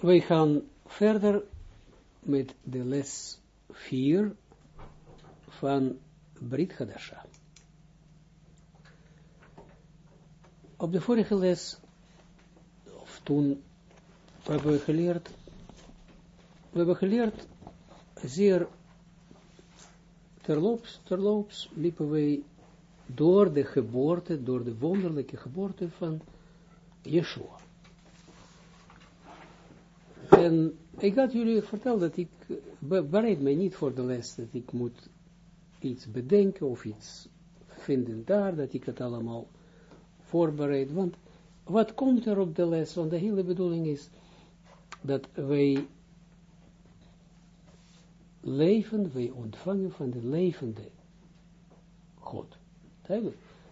wij gaan verder met de les 4 van Brit Hadasha. Op de vorige les, of toen, hebben we geleerd, we hebben geleerd, zeer terloops, terloops liepen wij door de geboorte, door de wonderlijke geboorte van Yeshua. En ik had jullie verteld dat ik, bereid mij niet voor de les, dat ik moet iets bedenken of iets vinden daar, dat ik het allemaal voorbereid, want wat komt er op de les, want de hele bedoeling is dat wij leven, wij ontvangen van de levende God.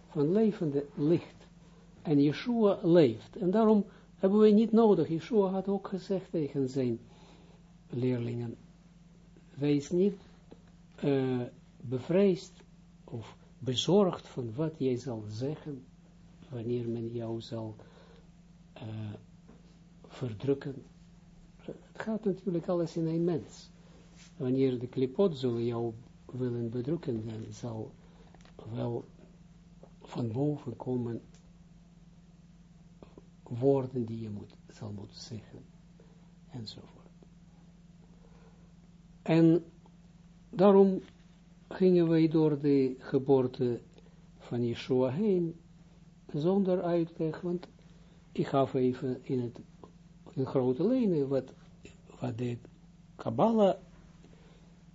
Van levende licht. En Yeshua leeft. En daarom hebben we niet nodig. Yeshua had ook gezegd tegen zijn leerlingen, wees niet uh, bevreesd of bezorgd van wat jij zal zeggen, wanneer men jou zal uh, verdrukken. Het gaat natuurlijk alles in een mens. Wanneer de klipot zullen jou willen bedrukken, dan zal wel van boven komen woorden die je moet, zal moeten zeggen, enzovoort. En daarom gingen wij door de geboorte van Yeshua heen, zonder uitleg, want ik gaf even in het in grote lijnen wat, wat de Kabbalah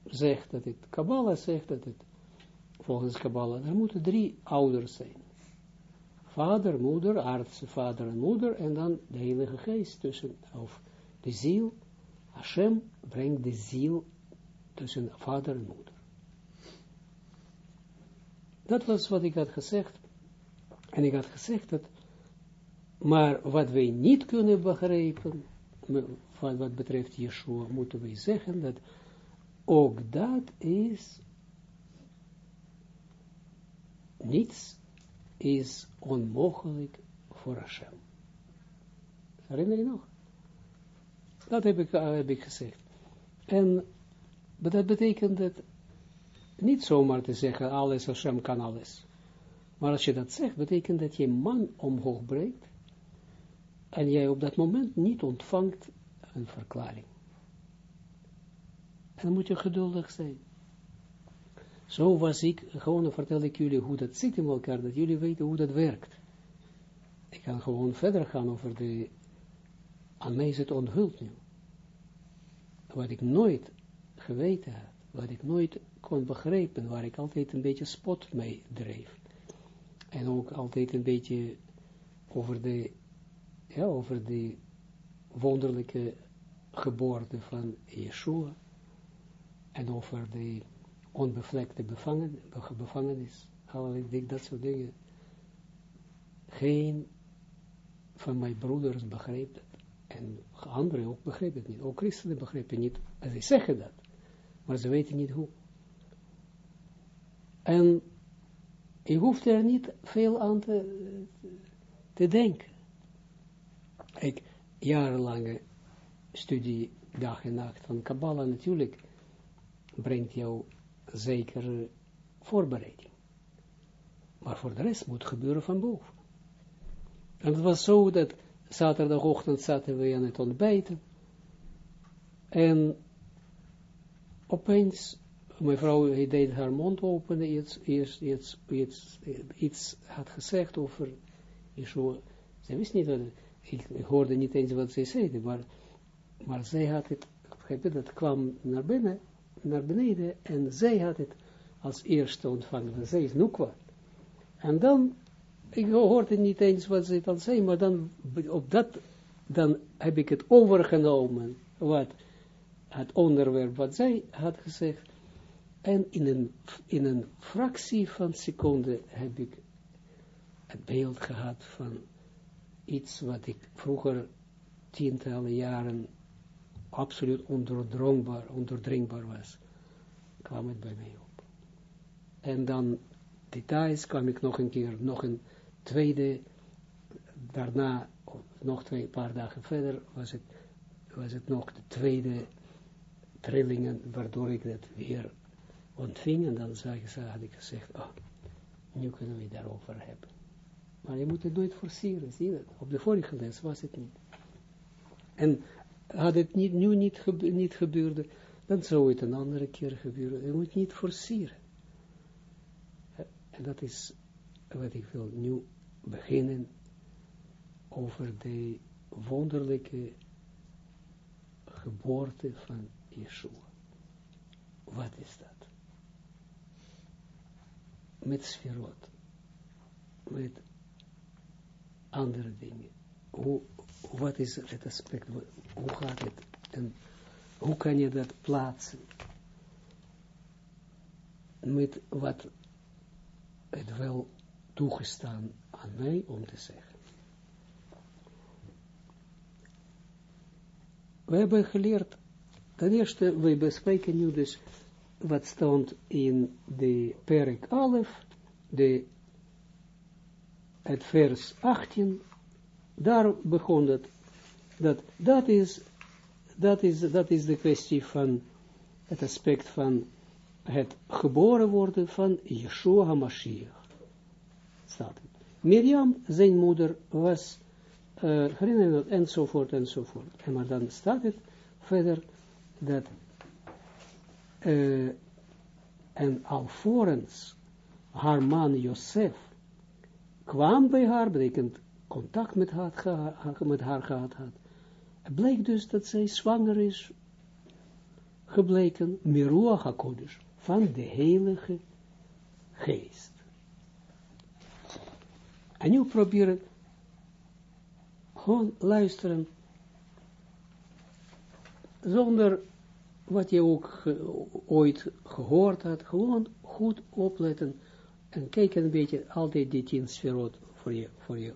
zegt, dat het Kabbalah zegt dat het, volgens Kabbalah, er moeten drie ouders zijn vader, moeder, aardse vader en moeder, en dan de Heilige Geest tussen, of de ziel, Hashem brengt de ziel tussen vader en moeder. Dat was wat ik had gezegd, en ik had gezegd dat, maar wat wij niet kunnen begrijpen, wat betreft Yeshua, moeten wij zeggen dat ook dat is niets is onmogelijk voor Hashem. Herinner je nog? Dat heb ik, uh, heb ik gezegd. En dat betekent dat niet zomaar te zeggen, alles Hashem kan alles. Maar als je dat zegt, betekent dat je man omhoog brengt en jij op dat moment niet ontvangt een verklaring. En dan moet je geduldig zijn. Zo was ik, gewoon vertel ik jullie hoe dat zit in elkaar, dat jullie weten hoe dat werkt. Ik kan gewoon verder gaan over de, aan mij is het onthuld nu. Wat ik nooit geweten had, wat ik nooit kon begrijpen, waar ik altijd een beetje spot mee dreef. En ook altijd een beetje over de, ja, over de wonderlijke geboorte van Yeshua. En over de onbevlekte bevangen, bevangenis, allerlei dat soort dingen. Geen van mijn broeders begreep dat. En anderen ook begrepen het niet. Ook christenen begrepen niet. En ze zeggen dat. Maar ze weten niet hoe. En je hoeft er niet veel aan te, te denken. Ik, jarenlange studie, dag en nacht van Kabbalah natuurlijk, brengt jou zekere voorbereiding. Maar voor de rest moet gebeuren van boven. En het was zo dat zaterdagochtend zaten we aan het ontbijten. En opeens, mijn vrouw deed haar mond open, iets, iets, iets, iets, iets had gezegd over Yeshua. Ze wist niet wat, ik, hoorde niet eens wat zij zei, maar, maar zij had het, dat kwam naar binnen naar beneden en zij had het als eerste ontvangen. Zij is Nukwa. En dan, ik hoorde niet eens wat ze dan zei, maar dan, op dat, dan heb ik het overgenomen, wat het onderwerp wat zij had gezegd. En in een, in een fractie van seconde heb ik het beeld gehad van iets wat ik vroeger tientallen jaren absoluut onderdrongbaar, onderdringbaar was, kwam het bij mij op. En dan details kwam ik nog een keer, nog een tweede, daarna, nog twee paar dagen verder, was het was het nog de tweede trillingen, waardoor ik dat weer ontving, en dan zag, had ik gezegd, oh, nu kunnen we daarover hebben. Maar je moet het nooit forceren, zie je dat? Op de vorige les was het niet. En had het nu niet, niet gebeurde, dan zou het een andere keer gebeuren. Je moet niet forceren. En dat is wat ik wil nu beginnen over de wonderlijke geboorte van Yeshua. Wat is dat? Met sferot. Met andere dingen. Hoe, wat is het aspect? Hoe gaat het? En hoe kan je dat plaatsen? Met wat het wel toegestaan aan mij om te zeggen. We hebben geleerd, ten eerste, we bespreken nu dus wat stond in de perk 11, de, het vers 18, daar begon het, dat, dat is, dat is, dat is de kwestie van het aspect van het geboren worden van Yeshua HaMashiach. Staat het. Zijn moeder, was, uh, herinner je enzovoort, enzovoort. En maar dan staat het verder, dat, uh, en alvorens haar man Josef kwam bij haar, betekent contact met haar, met haar gehad had, bleek dus dat zij zwanger is gebleken, Miruach HaKodesh, van de Heilige Geest. En nu proberen gewoon luisteren, zonder wat je ook ooit gehoord had, gewoon goed opletten en kijken een beetje altijd die tien sferot voor je, voor je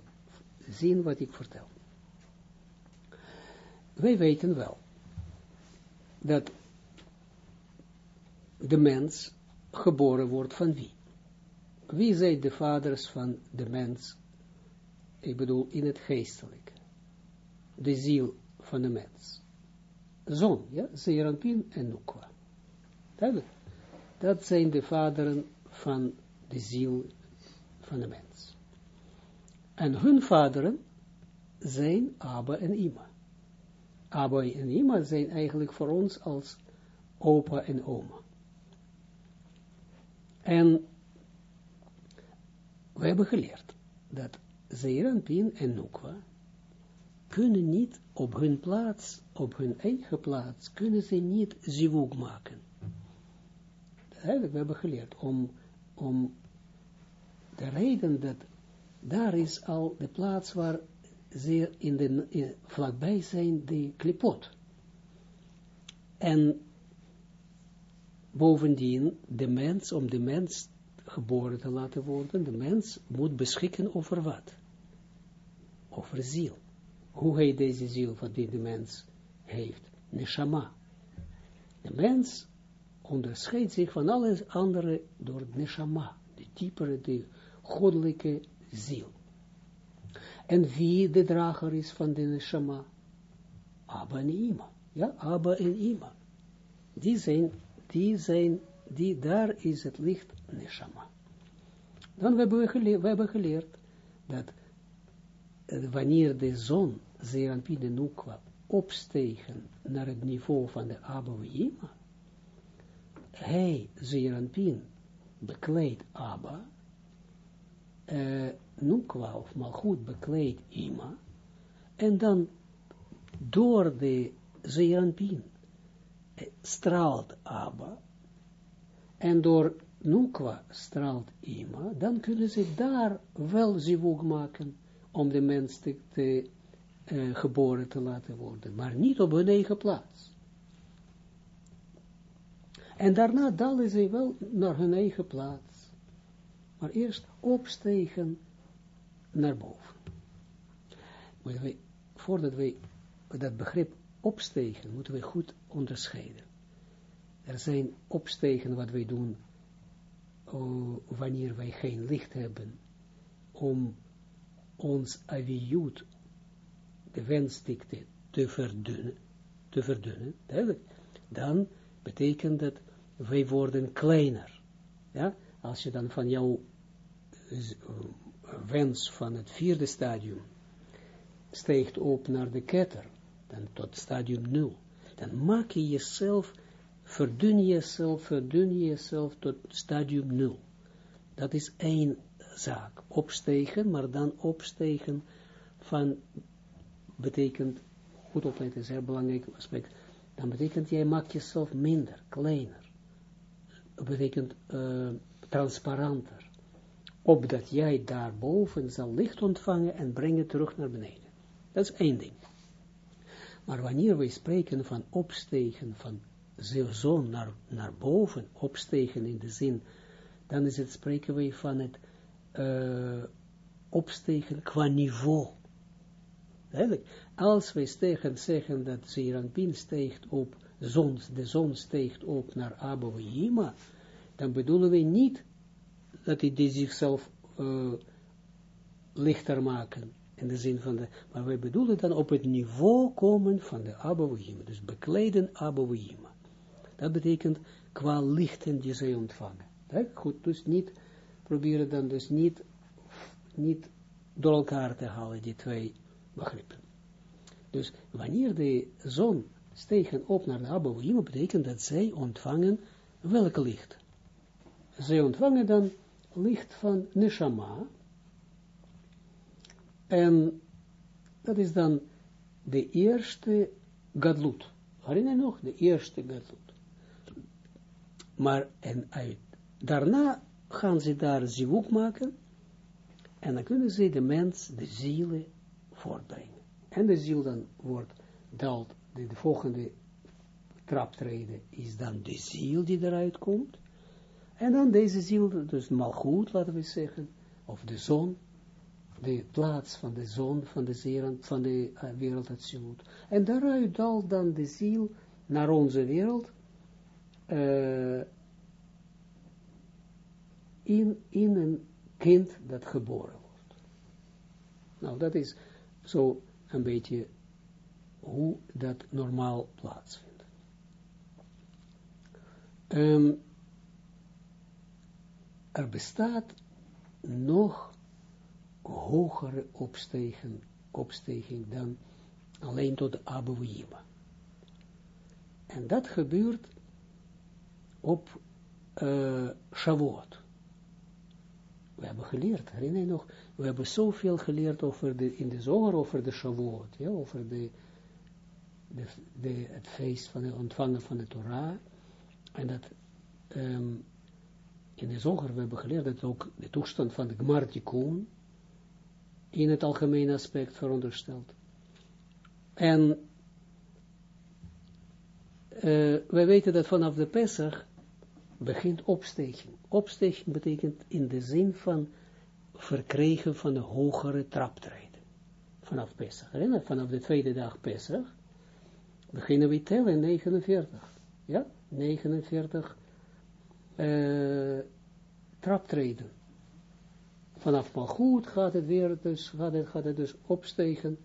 zien wat ik vertel. Wij weten wel dat de mens geboren wordt van wie? Wie zijn de vaders van de mens? Ik bedoel, in het geestelijk. De ziel van de mens. Zon, ja, Zeranpin en Nukwa. Dat zijn de vaderen van de ziel van de mens. En hun vaderen zijn Abba en Ima. Abba en Ima zijn eigenlijk voor ons als opa en oma. En we hebben geleerd dat Zeeranpin en Nukwa kunnen niet op hun plaats, op hun eigen plaats, kunnen ze niet zivug maken. We hebben geleerd om, om de reden dat daar is al de plaats waar ze in de, in, vlakbij zijn, de klipot. En bovendien, de mens, om de mens geboren te laten worden, de mens moet beschikken over wat? Over ziel. Hoe heet deze ziel van die de mens heeft? Neshama. De mens onderscheidt zich van alle andere door neshama, de diepere, de goddelijke ziel. En wie de drager is van de neshama? Abba en Ima. Ja, Abba en Ima. Die zijn, die zijn, die, daar is het licht neshama. Dan hebben we geleerd, dat uh, wanneer de zon, Zeranpin en Nukwa, opstegen naar het niveau van de Abba Ima, hij, Zeranpin, bekleedt Abba, uh, Nukwa of Malchut bekleedt Ima, en dan door de Zeranpin uh, straalt Abba, en door Nukwa straalt Ima, dan kunnen ze daar wel zivug maken om de mens te, geboren te laten worden, maar niet op hun eigen plaats. En daarna dalen ze wel naar hun eigen plaats, eerst opstegen naar boven. Maar wij, voordat wij dat begrip opstegen, moeten we goed onderscheiden. Er zijn opstegen wat wij doen uh, wanneer wij geen licht hebben, om ons aviyut, de wensdikte, te verdunnen, te verdunnen, dan betekent dat wij worden kleiner. Ja, als je dan van jouw eh, wens van het vierde stadium steekt op naar de ketter, dan tot stadium 0, dan maak je jezelf, verdun jezelf, verdun jezelf tot stadium 0. Dat is één zaak. Opstegen, maar dan opstegen van, betekent, goed opletten, is een heel belangrijk aspect, dan betekent jij maakt jezelf minder, kleiner. Dat betekent uh, transparanter. Opdat jij daarboven zal licht ontvangen en brengen terug naar beneden. Dat is één ding. Maar wanneer wij spreken van opstegen van zon naar, naar boven, opstegen in de zin, dan is het, spreken wij van het uh, opstegen qua niveau. Als wij stegen, zeggen dat Zeranpin steegt op, zon, de zon steegt op naar Abouhima, dan bedoelen we niet dat hij zichzelf uh, lichter maken, in de zin van de, maar wij bedoelen dan op het niveau komen van de Abouhima, dus bekleden Abouhima. Dat betekent qua lichten die zij ontvangen. Goed, dus niet, proberen dan dus niet, niet door elkaar te halen, die twee begrippen. Dus wanneer de zon stegen op naar de Abouhima, betekent dat zij ontvangen welke licht? Zij ontvangen dan licht van Neshama, en dat is dan de eerste gadlut. Herinner je nog? De eerste gadlut. Maar en uit, daarna gaan ze daar zivuk maken en dan kunnen ze de mens, de zielen, voortbrengen. En de ziel dan wordt, daalt, de, de volgende traptreden is dan de ziel die eruit komt. En dan deze ziel, dus malgoed, laten we zeggen, of de zon, de plaats van de zon, van de zerend, van de uh, wereld. En daaruit daalt dan de ziel naar onze wereld, uh, in, in een kind dat geboren wordt. Nou, dat is zo een beetje hoe dat normaal plaatsvindt. Um, er bestaat nog hogere opstegen dan alleen tot de Abouima. En dat gebeurt op uh, Shavuot. We hebben geleerd, herinner je nog, we hebben zoveel geleerd over de, in de zomer over de Shavuot, ja, over de, de, het feest van het ontvangen van de Torah, en dat um, in de zoger we hebben geleerd dat ook de toestand van de Gmartikun in het algemene aspect verondersteld. En uh, wij weten dat vanaf de Pesach begint opstegen. Opstegen betekent in de zin van verkregen van de hogere traptreden. Vanaf Pesach. Vanaf de tweede dag Pesach beginnen we tellen 49. Ja, 49 uh, traptreden. Vanaf goed gaat het weer, dus, gaat het, gaat het dus opstegen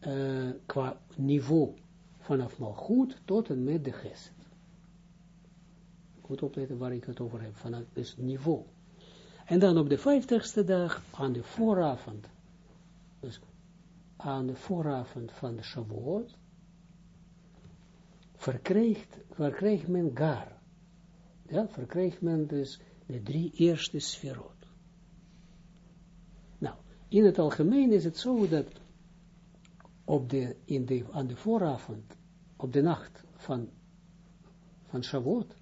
uh, qua niveau. Vanaf goed tot en met de geset. Goed opletten waar ik het over heb, vanaf dus niveau. En dan op de vijftigste dag, aan de vooravond, dus aan de vooravond van de Shavuot, verkrijgt, verkrijgt men gar. Ja, verkrijgt men dus de drie eerste sferot. Nou, in het algemeen is het zo dat op de, in de, aan de vooravond, op de nacht van, van Shavuot,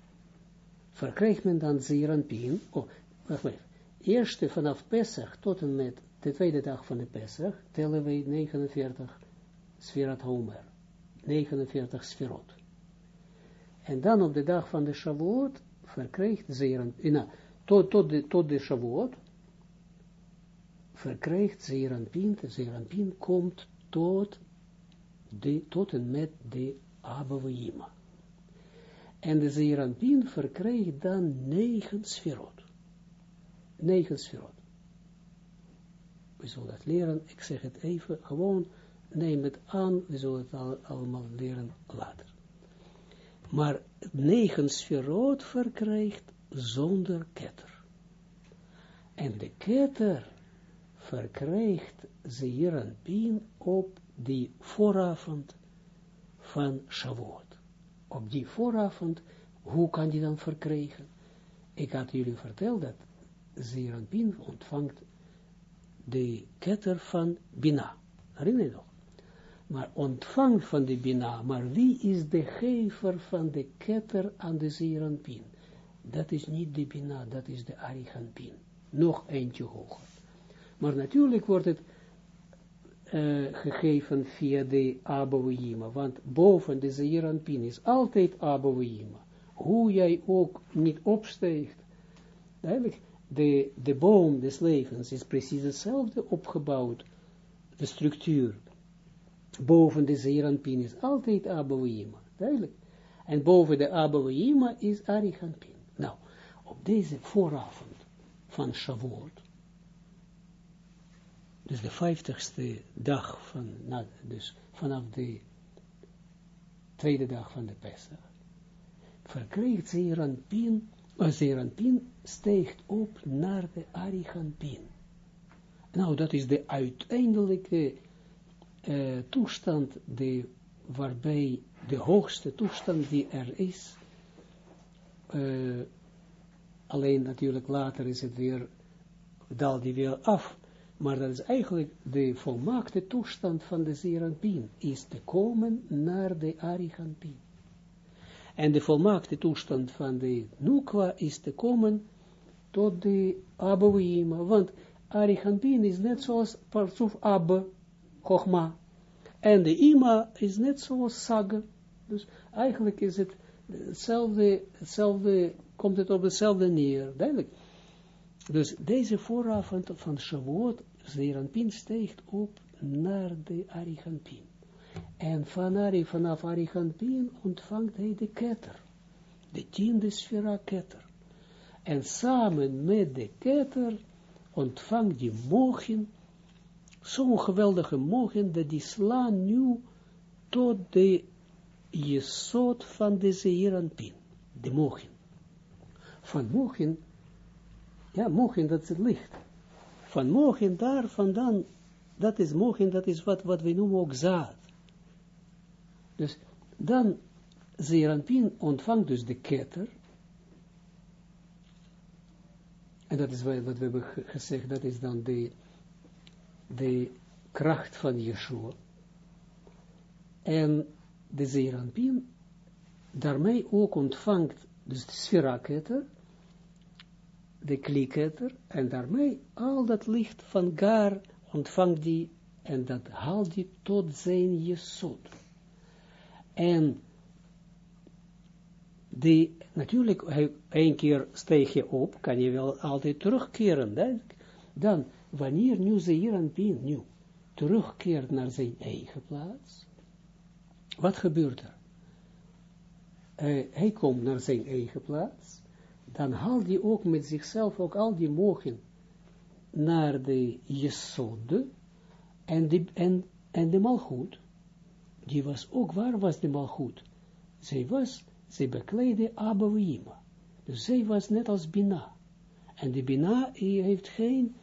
verkrijgt men dan Zeranpien, oh, wacht even, eerste vanaf Pesach tot en met de tweede dag van de Pesach, tellen wij 49 Sferat Homer, 49 Sferot. En dan op de dag van de Shavuot verkrijgt Zeranpien, nou, tot, tot, de, tot de Shavuot, verkrijgt Zeranpien, de Zeranpien komt tot, de, tot en met de Abouima. En de Zeranpien verkrijgt dan negen sferot. Negen sferot. We zullen dat leren, ik zeg het even, gewoon neem het aan, we zullen het al, allemaal leren later. Maar negen sferoot verkrijgt zonder ketter. En de ketter verkrijgt Zeer Pien op die vooravond van Shavuot. Op die vooravond, hoe kan die dan verkrijgen? Ik had jullie verteld dat Zeer Pien ontvangt de ketter van Bina. Herinner je nog? Maar ontvangt van de Bina, maar wie is de gever van de ketter aan de Zeer Pien? Dat is niet de Bina, dat is de Pien. Nog eentje hoger. Maar natuurlijk wordt het uh, gegeven via de Abouima, want boven de Zeeranpin is altijd Abouima. Hoe jij ook niet opsteegt, eigenlijk, de, de boom des levens is precies hetzelfde opgebouwd, de structuur. Boven de Zeeranpin is altijd Abouima, duidelijk. En boven de Abouima is Ariganpin. Nou, op deze vooravond van Shavuot, dus de vijftigste dag van, dus vanaf de tweede dag van de Pesach, verkreeg Zeranpin, uh, Zeranpin steegt op naar de Ariganpin. Nou, dat is de uiteindelijke uh, toestand, de, waarbij de hoogste toestand die er is, uh, alleen natuurlijk later is het weer, daalt die weer af, maar dat is eigenlijk de volmaakte toestand van de Zeranpin, is te komen naar de Ariganpin. En de volmaakte toestand van de Nukwa is te komen tot de Abouima, want Ariganpin is net zoals Parsuf Abba, En de Ima is net zoals Saga. Dus eigenlijk is het hetzelfde, hetzelfde komt het op hetzelfde neer, duidelijk. Dus deze vooravond van Shavuot Zeranpin steekt op naar de Ariganpin. En van Ari, vanaf ontvangt hij de ketter. De tiende sfera ketter. En samen met de ketter ontvangt die mogen, zo'n geweldige mogen, dat die slaan nu tot de jesot van de Zeranpin. De mogen. Van mogen, ja, mogen dat is het licht van mogen daar vandaan, dat is mogen, dat is wat, wat we noemen ook zaad. Dus dan, Zeranpin ontvangt dus de ketter, en dat is wat we hebben gezegd, dat is dan de, de kracht van Yeshua. En de Zeranpin daarmee ook ontvangt, dus de sferaketter, de kliketter, en daarmee al dat licht van Gar ontvangt die, en dat haalt die tot zijn jesot. En die, natuurlijk, een keer steeg je op, kan je wel altijd terugkeren, hè? dan, wanneer nu Pien, nu, terugkeert naar zijn eigen plaats, wat gebeurt er? Uh, hij komt naar zijn eigen plaats, dan haalt hij ook met zichzelf ook al die mogen naar de Jesode en de, en, en de Malchut. Die was ook, waar was de Malchut? Zij was, zij bekleedde Abouima. Dus zij was net als Bina. En de Bina heeft geen,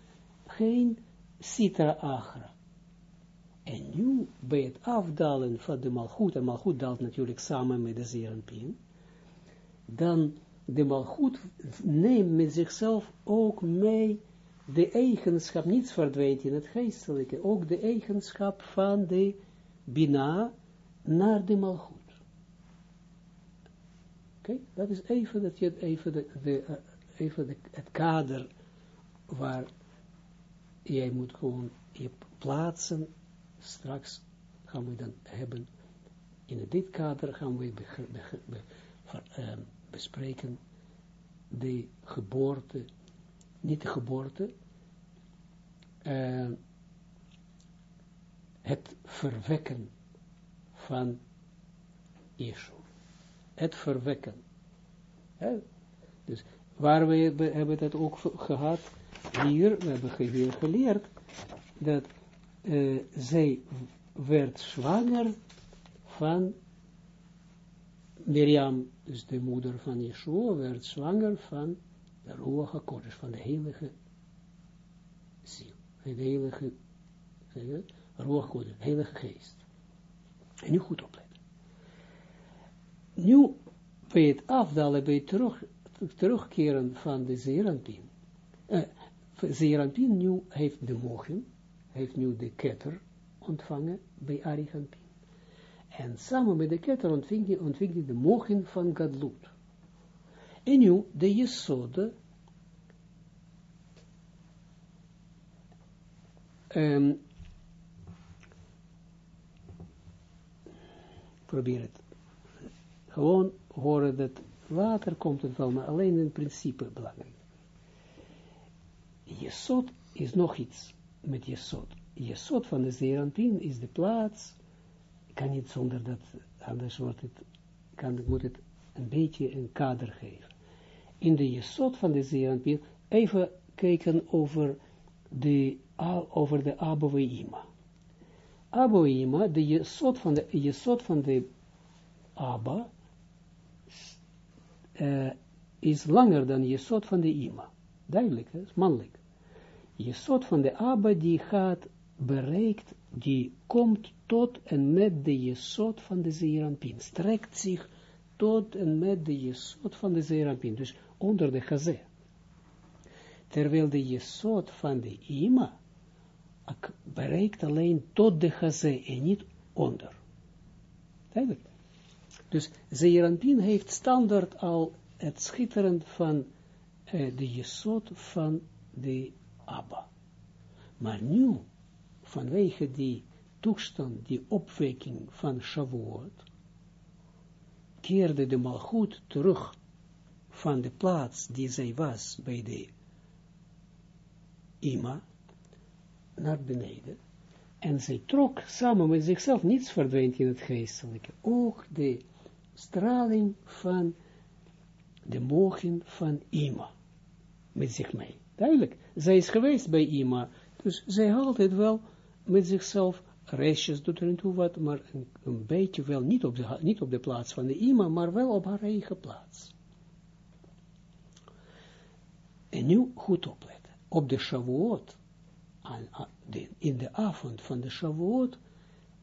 geen Sitra Agra. En nu, bij het afdalen van de Malchut, en Malchut daalt natuurlijk samen met de Zerenpien, dan de malgoed neemt met zichzelf ook mee de eigenschap, niets verdwijnt in het geestelijke, ook de eigenschap van de Bina naar de malgoed. Oké, dat is even, dat je even, de, uh, even het kader waar jij moet gewoon je plaatsen, straks gaan we dan hebben, in dit kader gaan we uh, bespreken de geboorte, niet de geboorte, uh, het verwekken van Yeshua. Het verwekken. Dus waar we hebben dat ook gehad, hier, we hebben hier geleerd, dat uh, zij werd zwanger van Miriam, dus de moeder van Yeshua, werd zwanger van de Ruach HaKodesh, van de heilige ziel, de heilige, heilige geest. En nu goed opletten. Nu, bij het afdalen, bij het terug, terugkeren van de Zeranpin, uh, Zeranpin nu heeft de mogen, heeft nu de ketter ontvangen bij Ariganpin. En samen met de ketter ontving hij, ontving de mogen van Gadlut. En nu de Jesode, um, probeer het gewoon horen dat later komt het wel, maar alleen in principe belangrijk. Jesod is nog iets met Jesod. Jesod van de Zeranpin is de plaats, kan niet zonder dat, anders wordt het, kan, moet het een beetje een kader geven. In de Jesod van de Zeranpin, even kijken over de, over de Aboeima. Aboeima, de Jesod van de, Jesod van de Abba, uh, is langer dan Jesod van de Ima. Duidelijk, is mannelijk. Jesod van de Abba die gaat bereikt, die komt tot en met de Jesod van de Zeerampin. Strekt zich tot en met de Jesod van de Zeerampin. Dus onder de Gazé. Terwijl de Jesod van de Ima bereikt alleen tot de Gazé en niet onder. Duidelijk. Dus Zeeranpin heeft standaard al het schitteren van de jesot van de Abba. Maar nu, vanwege die toestand, die opwekking van Shavuot, keerde de malgoed terug van de plaats die zij was bij de Ima, naar beneden. En zij trok samen met zichzelf, niets verdwijnt in het geestelijke, ook de straling van de mogen van Ima met zich mee. Duidelijk, zij is geweest bij Ima, dus zij haalt het wel met zichzelf, restjes. Doet er toe wat, maar een, beetje wel, niet op, de, niet op de plaats van de Ima, maar wel op haar eigen plaats. En nu goed opletten, op de Shavuot, in de avond van de Shavuot,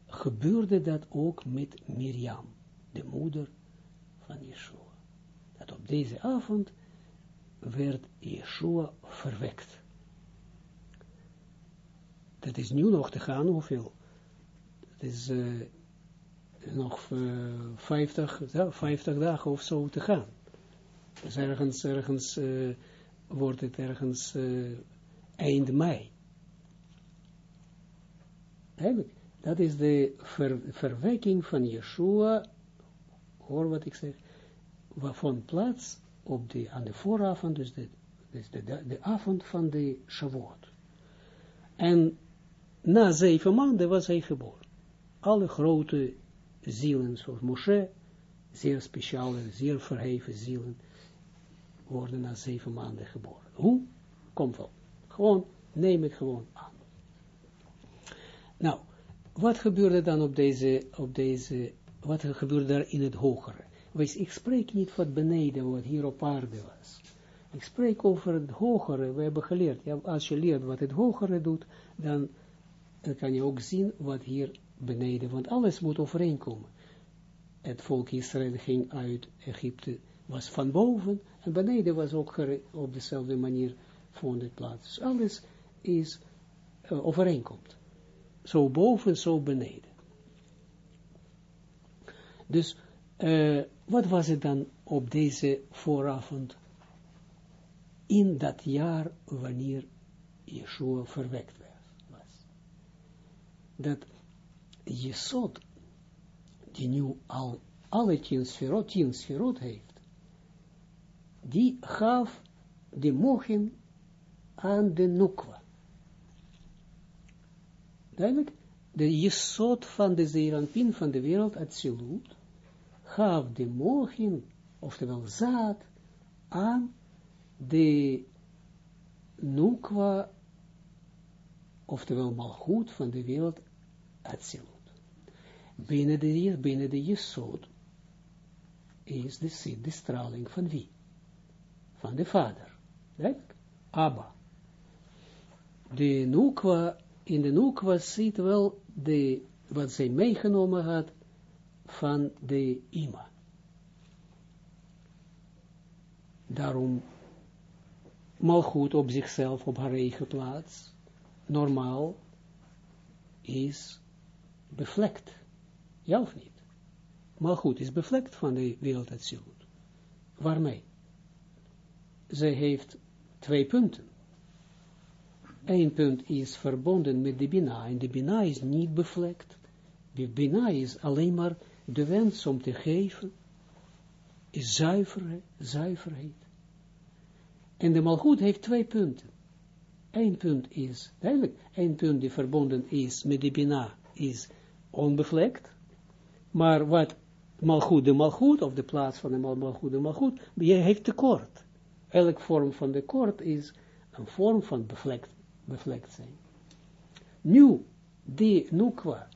gebeurde dat ook met Miriam de moeder van Yeshua. Dat op deze avond werd Yeshua verwekt. Dat is nu nog te gaan, hoeveel? Het is uh, nog uh, 50, 50 dagen of zo te gaan. Dus ergens, ergens uh, wordt het ergens uh, eind mei. Eigenlijk, dat is de ver, verwekking van Yeshua hoor wat ik zeg, waarvan plaats op de, aan de vooravond, dus de, dus de, de, de avond van de Shavuot. En na zeven maanden was hij geboren. Alle grote zielen, zoals Moshe, zeer speciale, zeer verheven zielen, worden na zeven maanden geboren. Hoe? Komt wel. Gewoon, neem het gewoon aan. Nou, wat gebeurde dan op deze, op deze wat gebeurde daar in het hogere. Wees, ik spreek niet van beneden, wat hier op aarde was. Ik spreek over het hogere, we hebben geleerd, ja, als je leert wat het hogere doet, dan, kan je ook zien wat hier beneden, want alles moet overeenkomen. Het volk Israël ging uit Egypte, was van boven, en beneden was ook op dezelfde manier vond het plaats. Dus alles is uh, overeenkomt. Zo boven, zo beneden. Dus, uh, wat was het dan op deze vooravond, in dat jaar, wanneer Yeshua verwekt was? Dat Jesod, die nu al alle tien sferot, tien heeft, die gaf de mogen aan de Nukwa. Duidelijk? De jesot van de Zeranpin van de wereld, Atsilut, gaf de mogen, oftewel zaad, aan de nukwa, oftewel malgoed van de wereld Atsilut. binnen de, binnen de Jesod, is de zit, de straling van wie? Van de vader. Duidelijk? Abba. De Nukwa, in de Nukwa zit wel de, wat zij meegenomen had van de Ima. Daarom goed op zichzelf, op haar eigen plaats, normaal, is bevlekt. Ja of niet? goed is bevlekt van de wereld absoluut. Waarmee? Zij heeft twee punten. Eén punt is verbonden met de Bina, en de Bina is niet bevlekt. De Bina is alleen maar de wens om te geven, is zuiverheid, zuiverheid. En de malgoed heeft twee punten. Eén punt is, duidelijk, één punt die verbonden is met de Bina, is onbevlekt. Maar wat malgoed, de malgoed, of de plaats van de malgoed, de malgoed, je heeft tekort. Elke vorm van tekort is een vorm van bevlekt, bevlekt zijn. Nu, die nukwa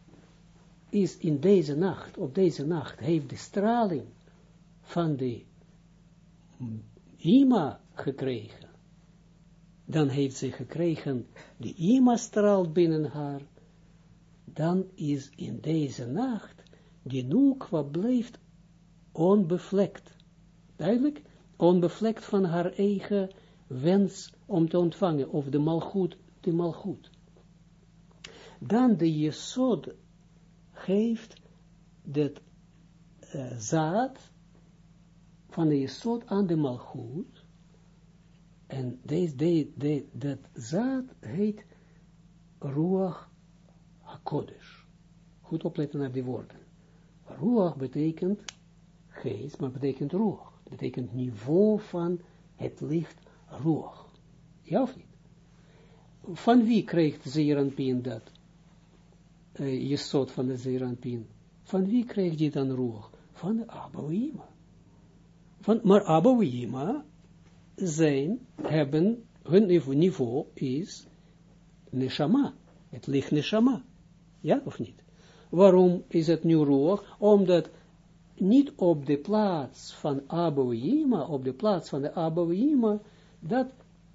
is in deze nacht, op deze nacht, heeft de straling van de ima gekregen. Dan heeft ze gekregen, de ima straalt binnen haar, dan is in deze nacht, die nukwa blijft onbevlekt. Duidelijk? Onbevlekt van haar eigen wens om te ontvangen, of de malgoed, de malgoed. Dan de jesod geeft dat uh, zaad van de jesod aan de malgoed, en deze, de, de, dat zaad heet Ruach HaKodesh. Goed opletten naar die woorden. Ruach betekent geest, maar betekent Ruach. Betekent niveau van het licht Ruach. Ja of niet? Van wie krijgt Zeeranpien dat? Uh, je soort van de Zeeranpien. Van wie krijgt die dan Ruach? Van Abouima. Van, maar Abouima zijn, hebben, hun niveau is neshama. Het ligt neshama. Ja of niet? Waarom is het nu roog? Omdat niet op de plaats van Abouima, op de plaats van de Abouima, dat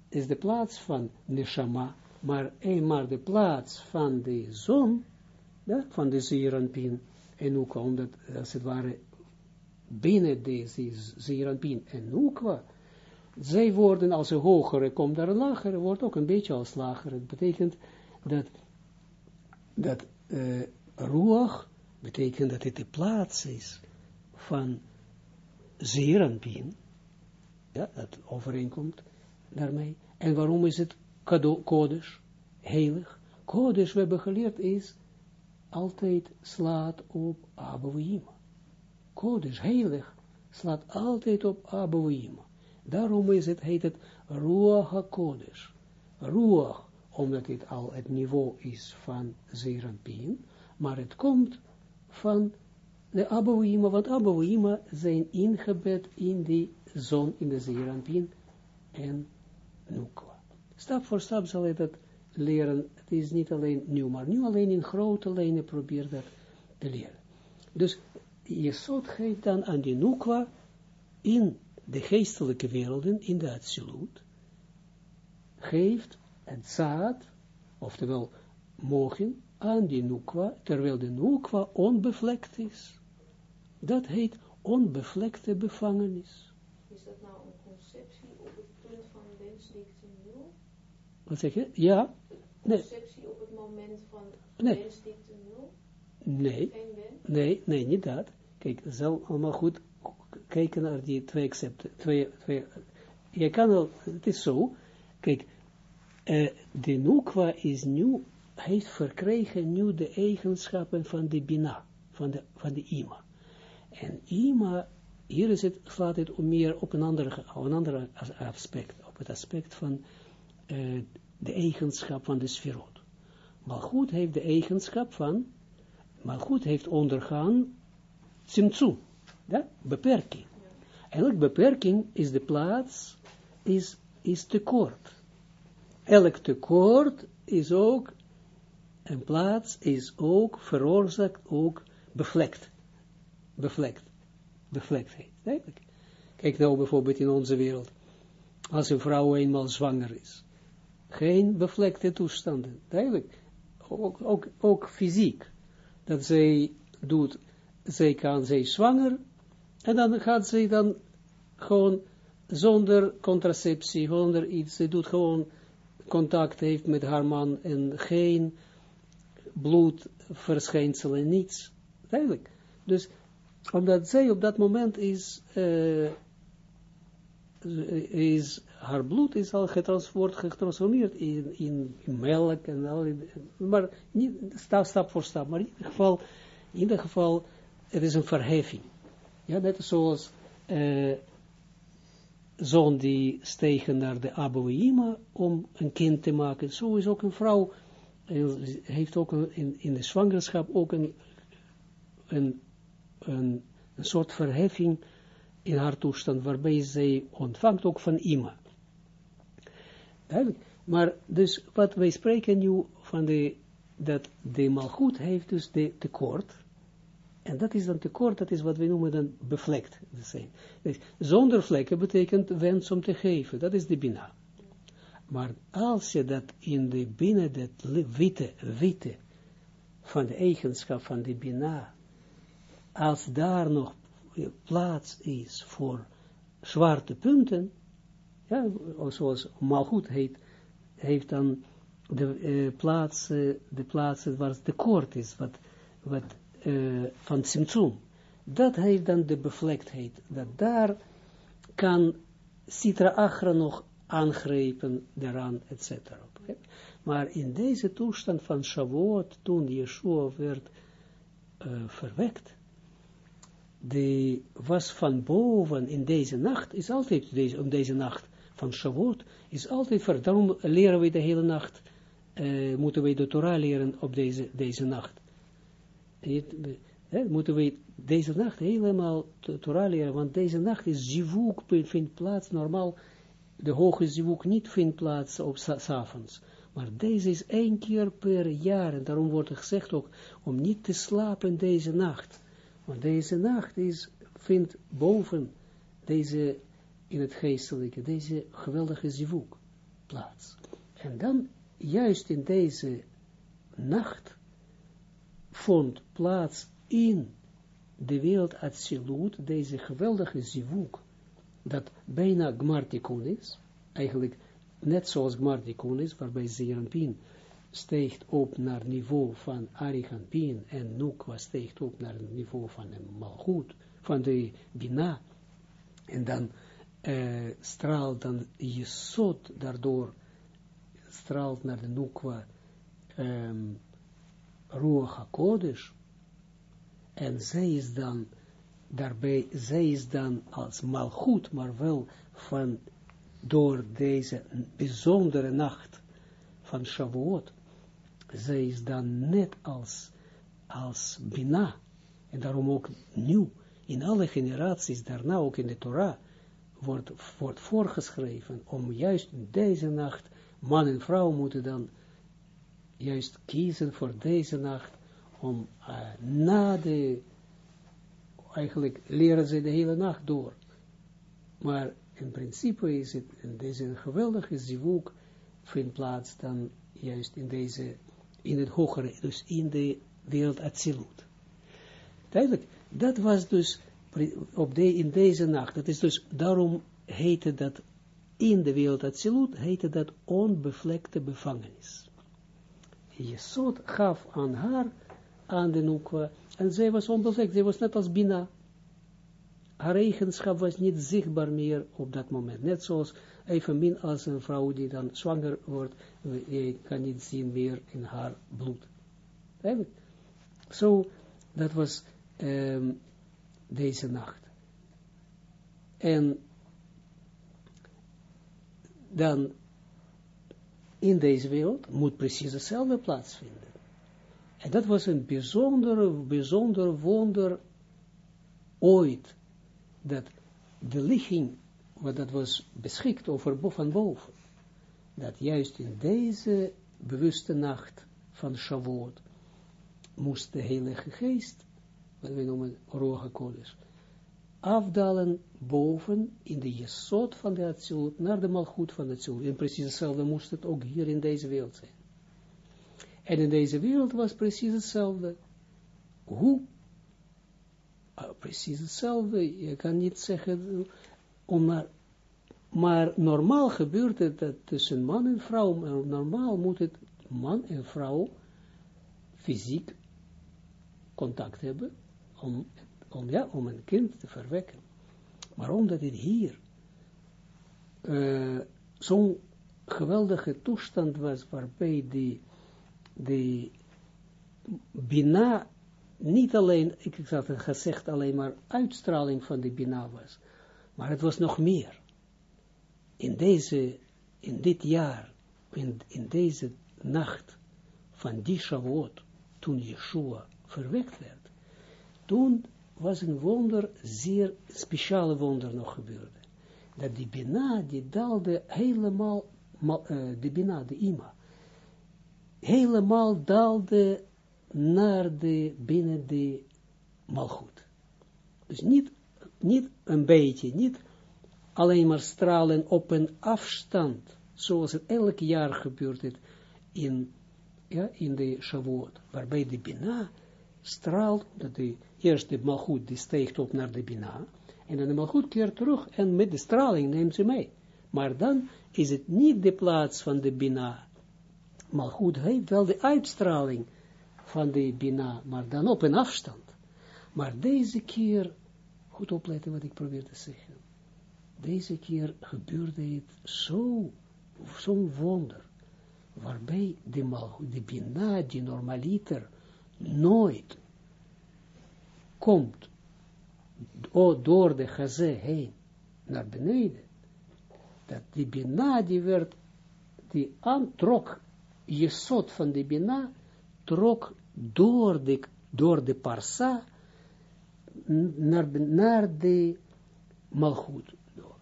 is de plaats van neshama, maar eenmaal de plaats van de zon, van de Zeranpin, en ook omdat, als het ware, binnen deze Zeranpin en Nukwa, zij worden als een hogere, komt daar een lagere, wordt ook een beetje als lager. Het betekent dat, dat uh, ruach, betekent dat het de plaats is van zeeranpien, ja, dat overeenkomt daarmee. En waarom is het kodesh, heilig? Kodesh, we hebben geleerd, is altijd slaat op Abouima. Kodesh, heilig, slaat altijd op Abouima. Daarom is het, heet het Ruach HaKodesh. Ruach, omdat het al het niveau is van Zeranpien, maar het komt van de Abouima, want Abouima zijn ingebed in die zon, in de Zeranpien en Nukwa. Stap voor stap zal je leren. Het is niet alleen nu, maar nu alleen in grote lijnen probeer dat te leren. Dus je zult geeft dan aan die Nukwa in de geestelijke werelden in de absolute, geeft het zaad, oftewel mogen, aan die nukwa, terwijl de nukwa onbevlekt is. Dat heet onbevlekte bevangenis. Is dat nou een conceptie op het punt van wensdikte nul? Wat zeg je? Ja. Een conceptie op het moment van nee. nul? Nee. Nee, nee, niet dat. Kijk, is allemaal goed kijken naar die twee accepten. Twee, twee, je kan al, het is zo, kijk, uh, de Nukwa is nu, heeft verkregen nu de eigenschappen van de Bina, van de, van de Ima. En Ima, hier is het, slaat het meer op een ander, op een ander aspect, op het aspect van uh, de eigenschap van de sferot. Maar goed heeft de eigenschap van, maar goed heeft ondergaan, Tsimtsum. Ja? Beperking. Elk beperking is de plaats, is, is tekort. Elk tekort is ook, een plaats is ook, veroorzaakt ook bevlekt, bevlekt, bevlektheid. Kijk nou bijvoorbeeld in onze wereld, als een vrouw eenmaal zwanger is, geen bevlekte toestanden, duidelijk, ook, ook, ook fysiek, dat zij doet, zij kan, zij zwanger, en dan gaat zij dan gewoon zonder contraceptie, zonder iets, zij doet gewoon contact heeft met haar man en geen bloedverschijnselen, niets. Duidelijk. Dus, omdat zij op dat moment is, uh, is haar bloed is al wordt getransformeerd in, in, melk en al, maar niet stap, stap voor stap, maar in ieder geval, in ieder geval, het is een verheffing. Ja, net zoals uh, zoon die stegen naar de Abouima om een kind te maken. Zo is ook een vrouw, heeft ook in, in de zwangerschap ook een, een, een, een soort verheffing in haar toestand, waarbij zij ontvangt ook van Ima. Maar dus wat wij spreken nu van de, dat de malgoed heeft dus de tekort, en dat is dan tekort, dat is wat we noemen dan bevlekt. Dus zonder vlekken betekent wens om te geven, dat is de bina. Maar als je dat in de binnen dat witte, witte van de eigenschap van de bina, als daar nog plaats is voor zwarte punten, ja, zoals Malchut heet, heeft dan de uh, plaatsen, de plaatsen waar het tekort is, wat, wat uh, van Tsimtsum, dat heeft dan de bevlektheid, dat daar kan Sitra Achra nog aangrepen daaraan, etc. Maar in deze toestand van Shavuot, toen Yeshua werd uh, verwekt, de was van boven in deze nacht, is altijd deze, om deze nacht van Shavuot, is altijd ver, daarom leren we de hele nacht, uh, moeten we de Torah leren op deze, deze nacht moeten we deze nacht helemaal Torah leren, want deze nacht is zivuk, vindt plaats, normaal, de hoge zivuk niet vindt plaats op s'avonds. Maar deze is één keer per jaar, en daarom wordt er gezegd ook, om niet te slapen deze nacht. Want deze nacht is, vindt boven deze, in het geestelijke, deze geweldige zivuk plaats. En dan, juist in deze nacht, vond plaats in de wereld Atsilut, deze geweldige zivuk, dat bijna Gmartikun is, eigenlijk net zoals Gmartikun is, waarbij Zeranpin steegt op naar niveau van Ariganpin en Nukwa steegt op naar het niveau van de Malchut, van de Bina, en dan uh, straalt dan Jesod daardoor, straalt naar de Nukwa, Ruach HaKodesh, en zij is dan, daarbij, zij is dan als malgoed, maar wel van, door deze bijzondere nacht van Shavuot, zij is dan net als, als Bina, en daarom ook nu, in alle generaties daarna, ook in de Torah, wordt, wordt voorgeschreven, om juist deze nacht, man en vrouw moeten dan juist kiezen voor deze nacht, om uh, na de, eigenlijk leren ze de hele nacht door. Maar in principe is het, in deze geweldige zivuk vindt plaats dan juist in deze, in het hogere, dus in de wereld Atsilut. Duidelijk, dat was dus op de, in deze nacht, dat is dus, daarom heette dat, in de wereld Atsilut, heette dat onbevlekte bevangenis. Jesod gaf aan haar, aan de Nukwa, en zij was onbevlekt, zij was net als Bina. Haar eigenschap was niet zichtbaar meer op dat moment. Net zoals evenmin als een vrouw die dan zwanger wordt, je kan niet zien meer in haar bloed. Zo, dat was um, deze nacht. En dan in deze wereld moet precies hetzelfde plaatsvinden. En dat was een bijzondere, bijzonder wonder ooit, dat de ligging, wat dat was beschikt over van boven, dat juist in deze bewuste nacht van Shavuot moest de Heilige Geest we noemen Kodes, afdalen boven in de jesot van de Atsilut, naar de malgoed van de Atsilut. En precies hetzelfde moest het ook hier in deze wereld zijn. En in deze wereld was precies hetzelfde. Hoe? Uh, precies hetzelfde. Je kan niet zeggen, om maar, maar normaal gebeurt het dat tussen man en vrouw, normaal moet het man en vrouw fysiek contact hebben, om, ja, om een kind te verwekken. Maar omdat het hier uh, zo'n geweldige toestand was, waarbij die, die Bina niet alleen, ik had het gezegd, alleen maar uitstraling van de Bina was, maar het was nog meer. In deze, in dit jaar, in, in deze nacht van die Shavuot, toen Yeshua verwekt werd, toen was een wonder, zeer speciale wonder nog gebeurde. Dat die Bina, die daalde helemaal, uh, de Bina, de Ima, helemaal daalde naar de, binnen de Malchut. Dus niet, niet een beetje, niet alleen maar stralen op een afstand, zoals het elk jaar gebeurt in, ja, in de Shavuot, waarbij de Bina straalt, dat de eerste malgoed die steekt op naar de Bina, en dan de malgoed keert terug, en met de straling neemt ze mee. Maar dan is het niet de plaats van de Bina. Malgoed heeft wel de uitstraling van de Bina, maar dan op een afstand. Maar deze keer, goed opletten wat ik probeer te zeggen, deze keer gebeurde het zo, zo'n wonder, waarbij de, malgoed, de Bina, die normaliter, nooit komt door de gazé heen naar beneden, dat die Bina die werd, die aantrok, je zot van de Bina, trok door de, door de parsa naar, naar de malgoed door.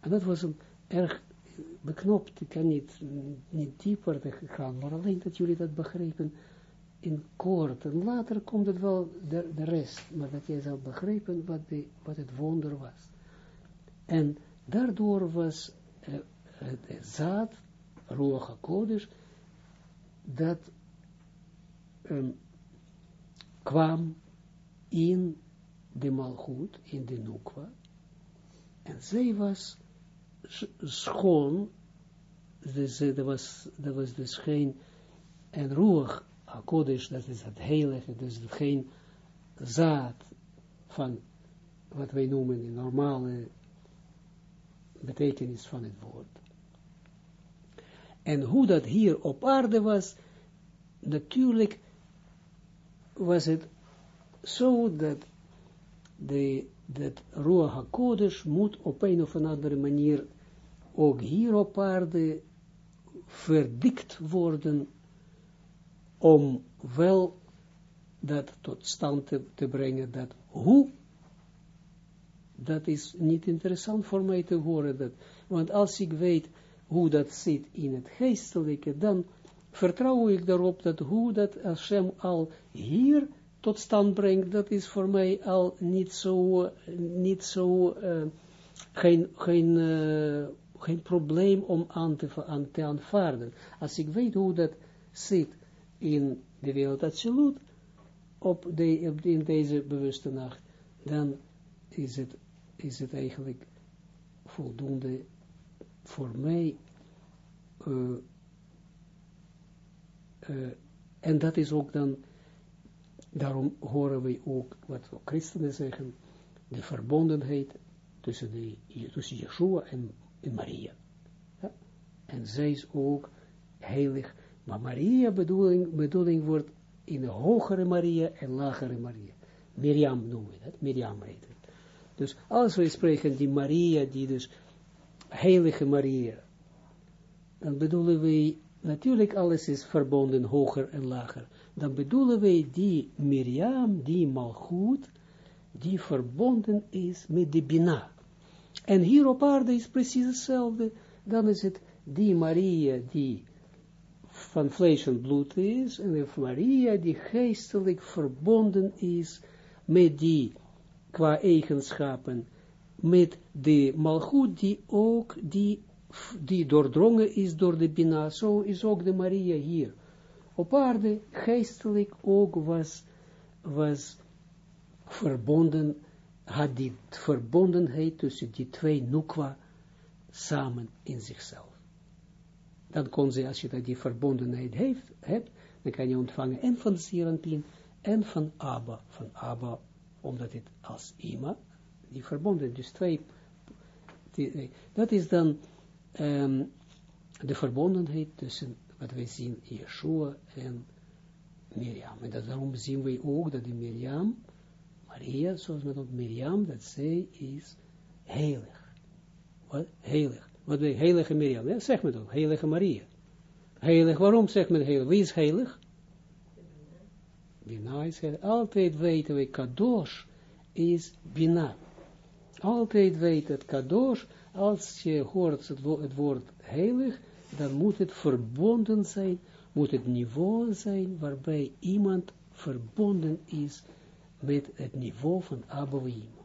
En dat was een erg beknopt, ik kan niet, niet dieper gaan, maar alleen dat jullie dat begrepen in kort. En later komt het wel de, de rest, maar dat jij zou begrijpen wat, de, wat het wonder was. En daardoor was uh, het zaad, Ruach HaKodesh, dat um, kwam in de Malchut, in de Nukwa, en zij was schoon, er, was, er was dus geen, en HaKodesh, dat is het heilige, dus geen zaad van wat wij noemen de normale betekenis van het woord. En hoe dat hier op aarde was, natuurlijk was het zo dat de, dat Ruach HaKodesh moet op een of andere manier ook hier op aarde verdikt worden om wel dat tot stand te, brengen, dat hoe, dat is niet interessant voor mij te horen, dat, want als ik weet hoe dat zit in het geestelijke, dan vertrouw ik daarop dat hoe dat Hashem al hier tot stand brengt, dat is voor mij al niet zo, niet zo, uh, geen, geen, uh, geen probleem om aan te, aan te aanvaarden. Als ik weet hoe dat zit in de wereld absoluut, op, de, op in deze bewuste nacht, dan is het, is het eigenlijk voldoende voor mij uh, uh, en dat is ook dan, daarom horen wij ook, wat ook christenen zeggen, de verbondenheid tussen, de, tussen Yeshua en, en Maria. En zij is ook heilig, maar Maria bedoeling, bedoeling wordt in hogere Maria en lagere Maria. Miriam noemen we dat, Miriam heet het. Dus als we spreken die Maria, die dus heilige Maria, dan bedoelen we natuurlijk alles is verbonden hoger en lager. Dan bedoelen wij die Miriam, die Malchut, die verbonden is met de Bina. En hier op aarde is precies hetzelfde. Dan is het die Maria die van vlees en bloed is, en of Maria die geestelijk verbonden is met die, qua eigenschappen, met de malgoed die ook, die, die doordrongen is door de Bina, zo is ook de Maria hier. Op aarde geestelijk ook was, was verbonden, had die verbondenheid tussen die twee nukwa samen in zichzelf. Dan kon ze, als je dat die verbondenheid heeft, hebt, dan kan je ontvangen en van Sieranpin en van Abba, van Abba, omdat het als Ima, die verbonden, dus twee, die, dat is dan um, de verbondenheid tussen wat wij zien Yeshua en Miriam. En dat, daarom zien wij ook dat die Miriam, Maria, zoals ook Miriam, dat zij is heilig. Wat? Heilig. Wat wij heilige Miriam, zeg me toch, heilige Maria. Heilig, waarom zegt men heilig? Wie is heilig? Bina is heilig. Altijd weten wij, Kadosh is Bina. Altijd weten het Kadosh, als je hoort het woord, heilig, dan moet het verbonden zijn, moet het niveau zijn waarbij iemand verbonden is met het niveau van Abouima.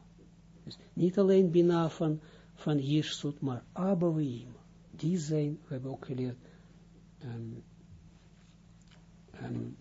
Dus niet alleen Bina van, van Jirsut, maar Abouima. Die zijn, we hebben ook geleerd, um, um,